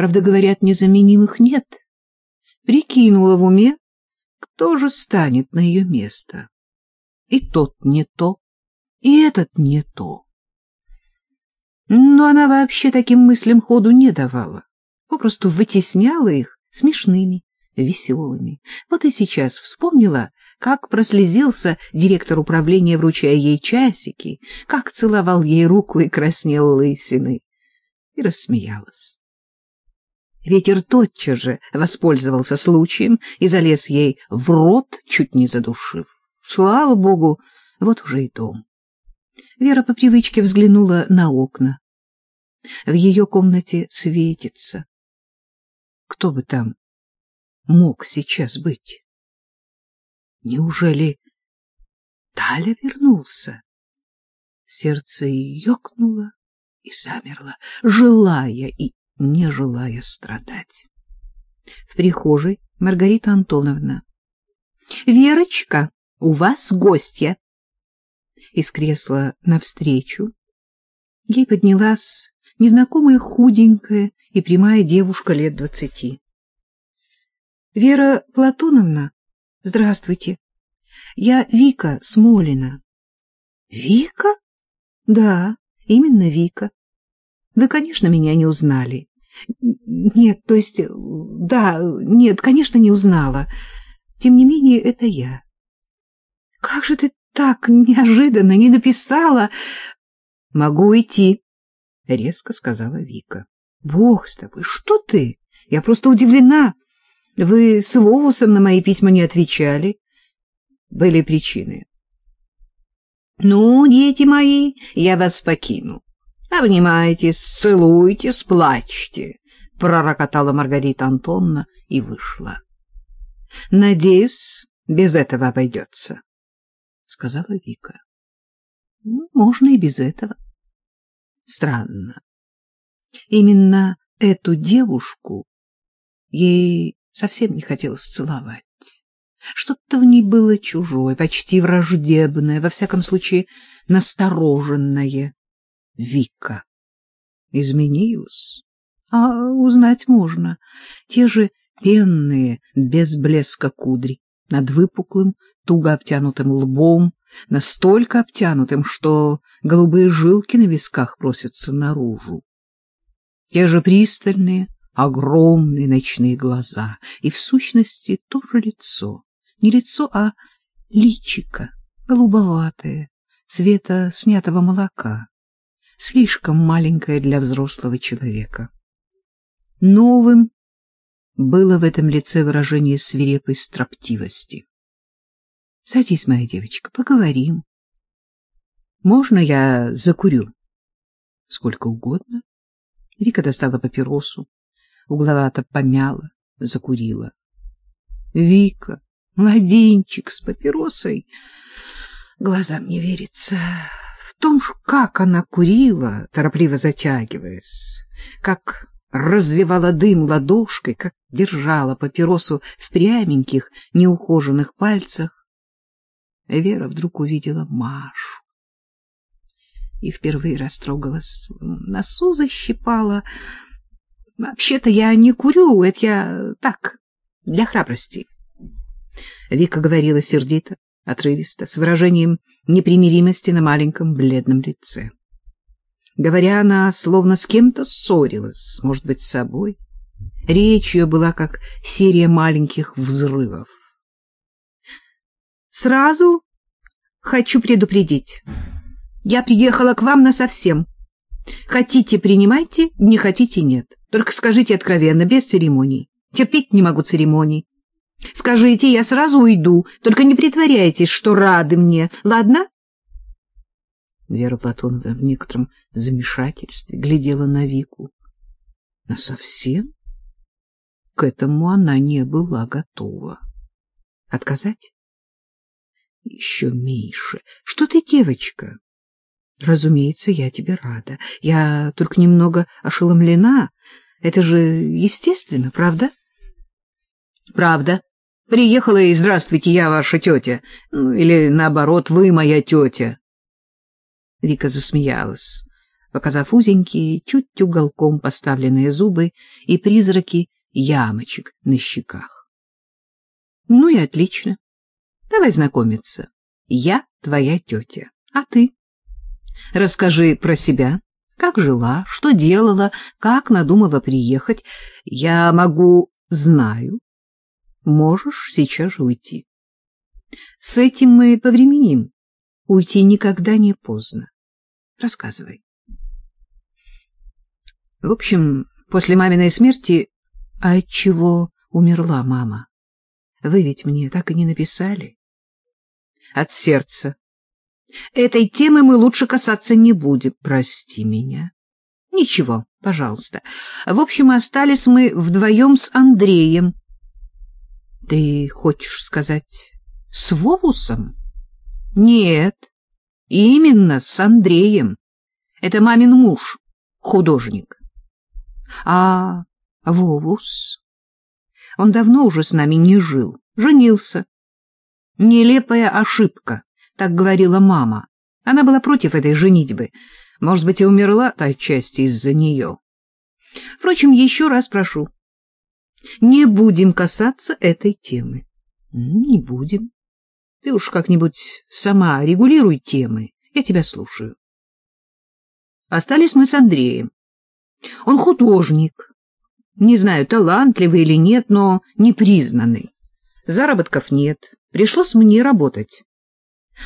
Правда, говорят, незаменимых нет. Прикинула в уме, кто же станет на ее место. И тот не то, и этот не то. Но она вообще таким мыслям ходу не давала, попросту вытесняла их смешными, веселыми. Вот и сейчас вспомнила, как прослезился директор управления, вручая ей часики, как целовал ей руку и краснел лысиной, и рассмеялась. Ветер тотчас же воспользовался случаем и залез ей в рот, чуть не задушив. Слава богу, вот уже и дом. Вера по привычке взглянула на окна. В ее комнате светится. Кто бы там мог сейчас быть? Неужели Таля вернулся? Сердце ёкнуло и замерло, желая и не желая страдать. В прихожей Маргарита Антоновна. — Верочка, у вас гостья. Из кресла навстречу ей поднялась незнакомая худенькая и прямая девушка лет двадцати. — Вера Платоновна, здравствуйте. Я Вика Смолина. — Вика? — Да, именно Вика. Вы, конечно, меня не узнали. Нет, то есть, да, нет, конечно, не узнала. Тем не менее, это я. Как же ты так неожиданно не написала? Могу уйти, — резко сказала Вика. Бог с тобой, что ты? Я просто удивлена. Вы с Вовусом на мои письма не отвечали. Были причины. Ну, дети мои, я вас покину. Обнимайтесь, целуйтесь, плачьте, — пророкотала Маргарита Антоновна и вышла. — Надеюсь, без этого обойдется, — сказала Вика. Ну, — Можно и без этого. Странно. Именно эту девушку ей совсем не хотелось целовать. Что-то в ней было чужое, почти враждебное, во всяком случае настороженное. Вика изменилась. А узнать можно. Те же пенные, без блеска кудри, над выпуклым, туго обтянутым лбом, настолько обтянутым, что голубые жилки на висках просятся наружу. Те же пристальные, огромные ночные глаза, и в сущности то же лицо. Не лицо, а личико, голубоватое, цвета снятого молока слишком маленькая для взрослого человека. Новым было в этом лице выражение свирепой строптивости. — Садись, моя девочка, поговорим. — Можно я закурю? — Сколько угодно. Вика достала папиросу, угловато помяла, закурила. — Вика, младенчик с папиросой. Глазам не верится в том, как она курила, торопливо затягиваясь, как развивала дым ладошкой, как держала папиросу в пряменьких, неухоженных пальцах, Вера вдруг увидела Машу и впервые растрогалась, носу защипала. Вообще-то я не курю, это я так, для храбрости. Вика говорила сердито, отрывисто, с выражением непримиримости на маленьком бледном лице. Говоря, она словно с кем-то ссорилась, может быть, с собой. Речь ее была как серия маленьких взрывов. «Сразу хочу предупредить. Я приехала к вам насовсем. Хотите — принимайте, не хотите — нет. Только скажите откровенно, без церемоний. Терпеть не могу церемоний. Скажите, я сразу уйду, только не притворяйтесь, что рады мне, ладно? Вера Платоновна в некотором замешательстве глядела на Вику. Но совсем к этому она не была готова. Отказать? Еще меньше. Что ты, девочка? Разумеется, я тебе рада. Я только немного ошеломлена. Это же естественно, правда? Правда. Приехала и здравствуйте, я ваша тетя. Ну, или наоборот, вы моя тетя. Вика засмеялась. показав узенькие, чуть уголком поставленные зубы и призраки ямочек на щеках. — Ну и отлично. Давай знакомиться. Я твоя тетя, а ты? Расскажи про себя, как жила, что делала, как надумала приехать. Я могу, знаю. Можешь сейчас же уйти. С этим мы повременим. Уйти никогда не поздно. Рассказывай. В общем, после маминой смерти... А от чего умерла мама? Вы ведь мне так и не написали. От сердца. Этой темы мы лучше касаться не будем. Прости меня. Ничего, пожалуйста. В общем, остались мы вдвоем с Андреем. Ты хочешь сказать, с Вовусом? Нет, именно с Андреем. Это мамин муж, художник. А Вовус? Он давно уже с нами не жил, женился. Нелепая ошибка, так говорила мама. Она была против этой женитьбы. Может быть, и умерла отчасти из-за нее. Впрочем, еще раз прошу, не будем касаться этой темы. Не будем. Ты уж как-нибудь сама регулируй темы, я тебя слушаю. Остались мы с Андреем. Он художник. Не знаю, талантливый или нет, но непризнанный. Заработков нет. Пришлось мне работать.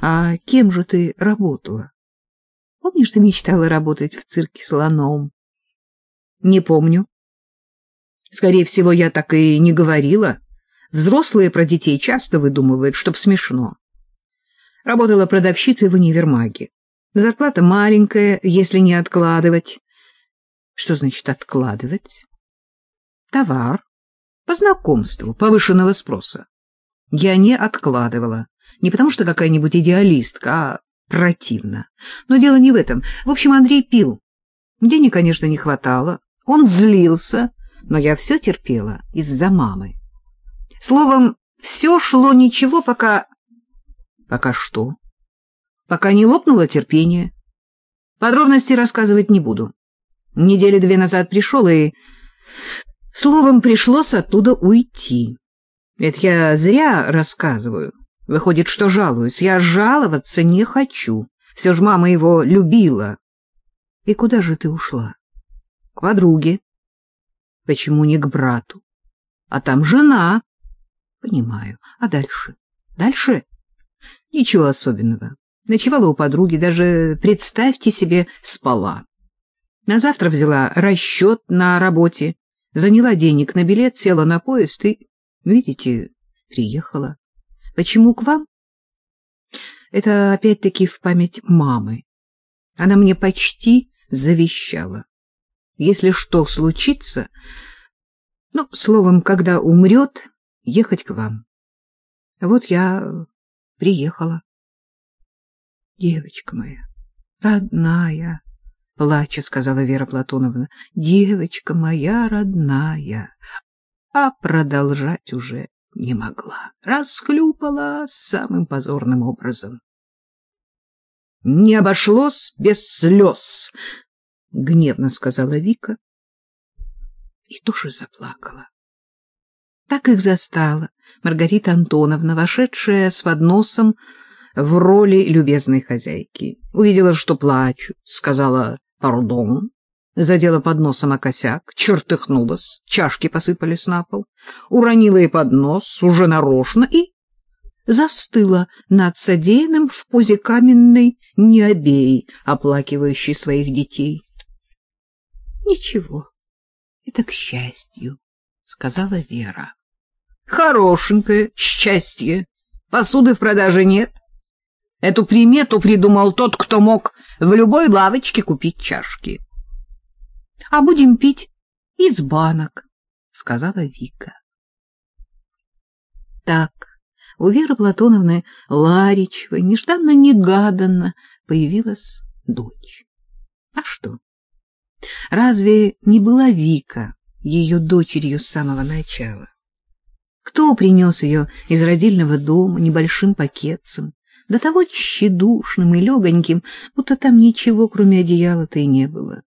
А кем же ты работала? Помнишь, ты мечтала работать в цирке слоном? Не помню. Скорее всего, я так и не говорила. Взрослые про детей часто выдумывают, чтоб смешно. Работала продавщицей в универмаге. Зарплата маленькая, если не откладывать. Что значит откладывать? Товар. По знакомству, повышенного спроса. Я не откладывала. Не потому что какая-нибудь идеалистка, а противно. Но дело не в этом. В общем, Андрей пил. Денег, конечно, не хватало. Он злился, но я все терпела из-за мамы. Словом, все шло ничего, пока... Пока что? Пока не лопнуло терпение. Подробности рассказывать не буду. Недели две назад пришел и... Словом, пришлось оттуда уйти. Это я зря рассказываю. Выходит, что жалуюсь. Я жаловаться не хочу. Все же мама его любила. И куда же ты ушла? К подруге. Почему не к брату? А там жена. Понимаю. А дальше? Дальше? Ничего особенного. Ночевала у подруги, даже, представьте себе, спала. На завтра взяла расчет на работе, заняла денег на билет, села на поезд и, видите, приехала. Почему к вам? Это опять-таки в память мамы. Она мне почти завещала. Если что случится, ну, словом, когда умрет, ехать к вам. Вот я приехала. Девочка моя, родная, плача сказала Вера Платоновна, девочка моя родная, а продолжать уже не могла, расхлюпала самым позорным образом. Не обошлось без слез, гневно сказала Вика и тоже заплакала. Так их застала Маргарита Антоновна, вошедшая с подносом в роли любезной хозяйки. Увидела, что плачу, сказала «пардон», задела подносом о косяк, чертыхнулась, чашки посыпались на пол, уронила и поднос уже нарочно и застыла над содеянным в позе каменной необеи, оплакивающей своих детей. — Ничего, это к счастью, — сказала Вера. — Хорошенькое счастье. Посуды в продаже нет. Эту примету придумал тот, кто мог в любой лавочке купить чашки. — А будем пить из банок, — сказала Вика. Так, у Веры Платоновны Ларичевой нежданно-негаданно появилась дочь. А что? Разве не была Вика ее дочерью с самого начала? Кто принес ее из родильного дома небольшим пакетцем, до того тщедушным и легоньким, будто там ничего, кроме одеяла-то и не было.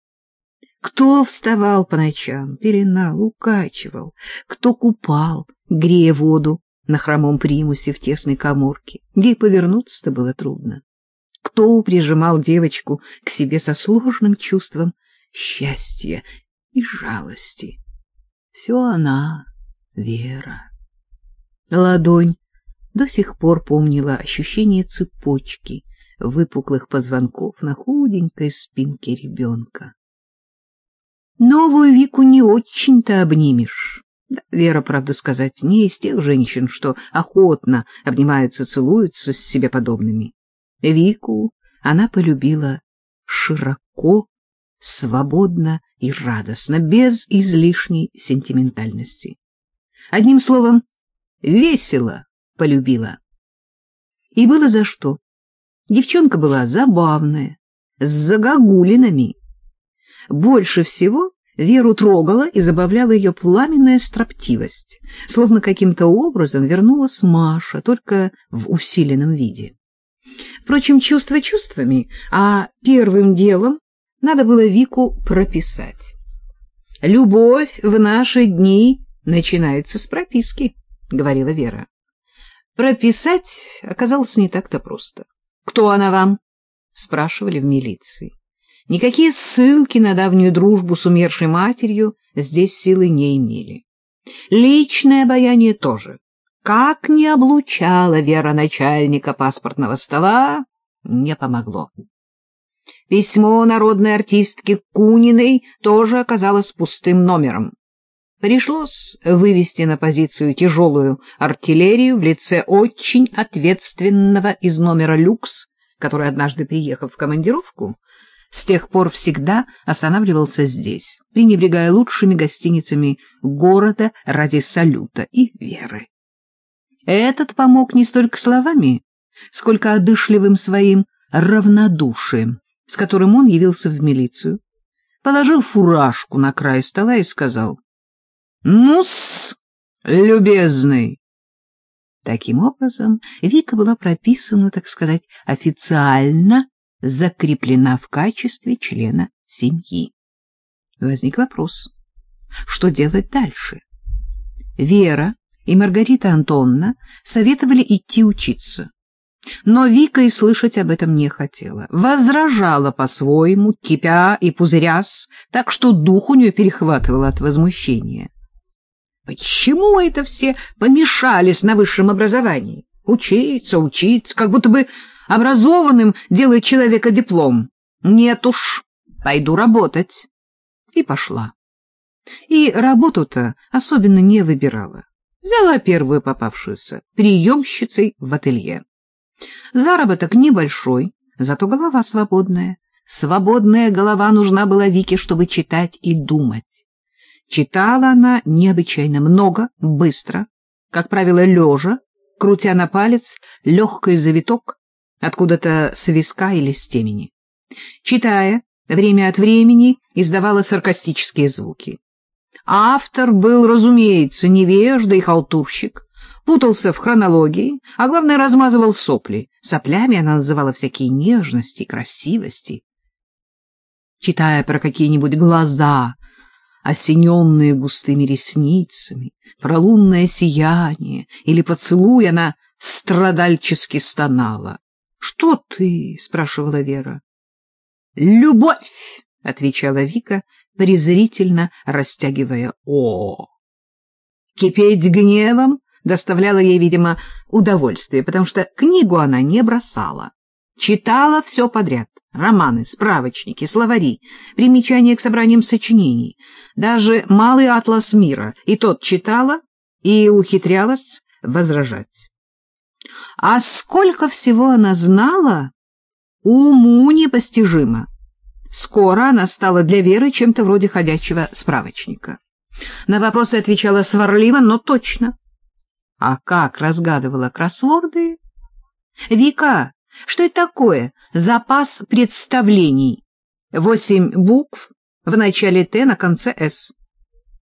Кто вставал по ночам, пеленал, укачивал, кто купал, грея воду на хромом примусе в тесной коморке, где повернуться-то было трудно. Кто прижимал девочку к себе со сложным чувством счастья и жалости. Все она, Вера. Ладонь до сих пор помнила ощущение цепочки выпуклых позвонков на худенькой спинке ребенка. Новую Вику не очень-то обнимешь. Вера, правду сказать, не из тех женщин, что охотно обнимаются, целуются с себе подобными. Вику она полюбила широко, свободно и радостно, без излишней сентиментальности. Одним словом, весело полюбила. И было за что. Девчонка была забавная, с загогулинами, больше всего Веру трогала и забавляла ее пламенная строптивость, словно каким-то образом вернулась Маша, только в усиленном виде. Впрочем, чувства чувствами, а первым делом надо было Вику прописать. «Любовь в наши дни начинается с прописки», — говорила Вера. Прописать оказалось не так-то просто. «Кто она вам?» — спрашивали в милиции. Никакие ссылки на давнюю дружбу с умершей матерью здесь силы не имели. Личное обаяние тоже. Как не облучала вера начальника паспортного стола, не помогло. Письмо народной артистки Куниной тоже оказалось пустым номером. Пришлось вывести на позицию тяжелую артиллерию в лице очень ответственного из номера «Люкс», который, однажды приехав в командировку, с тех пор всегда останавливался здесь, пренебрегая лучшими гостиницами города ради салюта и веры. Этот помог не столько словами, сколько одышливым своим равнодушием, с которым он явился в милицию, положил фуражку на край стола и сказал «Ну-с, любезный!» Таким образом, Вика была прописана, так сказать, официально закреплена в качестве члена семьи. Возник вопрос, что делать дальше? Вера и Маргарита Антонна советовали идти учиться. Но Вика и слышать об этом не хотела. Возражала по-своему, кипя и пузырясь, так что дух у нее перехватывал от возмущения. Почему это все помешались на высшем образовании? Учиться, учиться, как будто бы образованным делает человека диплом. Нет уж, пойду работать. И пошла. И работу-то особенно не выбирала. Взяла первую попавшуюся, приемщицей в ателье. Заработок небольшой, зато голова свободная. Свободная голова нужна была Вике, чтобы читать и думать. Читала она необычайно много, быстро, как правило, лежа, крутя на палец легкий завиток откуда-то с виска или с темени. Читая, время от времени издавала саркастические звуки. Автор был, разумеется, невежда и халтурщик, путался в хронологии, а главное, размазывал сопли. Соплями она называла всякие нежности, красивости. Читая про какие-нибудь глаза, осененные густыми ресницами, про лунное сияние или поцелуй, она страдальчески стонала. — Что ты? — спрашивала Вера. — Любовь, — отвечала Вика, презрительно растягивая «о». Кипеть гневом доставляло ей, видимо, удовольствие, потому что книгу она не бросала. Читала все подряд — романы, справочники, словари, примечания к собраниям сочинений, даже «Малый атлас мира», и тот читала и ухитрялась возражать. А сколько всего она знала, уму непостижимо. Скоро она стала для Веры чем-то вроде ходячего справочника. На вопросы отвечала сварливо, но точно. А как разгадывала кроссворды? Вика, что это такое? Запас представлений. Восемь букв в начале «Т» на конце «С».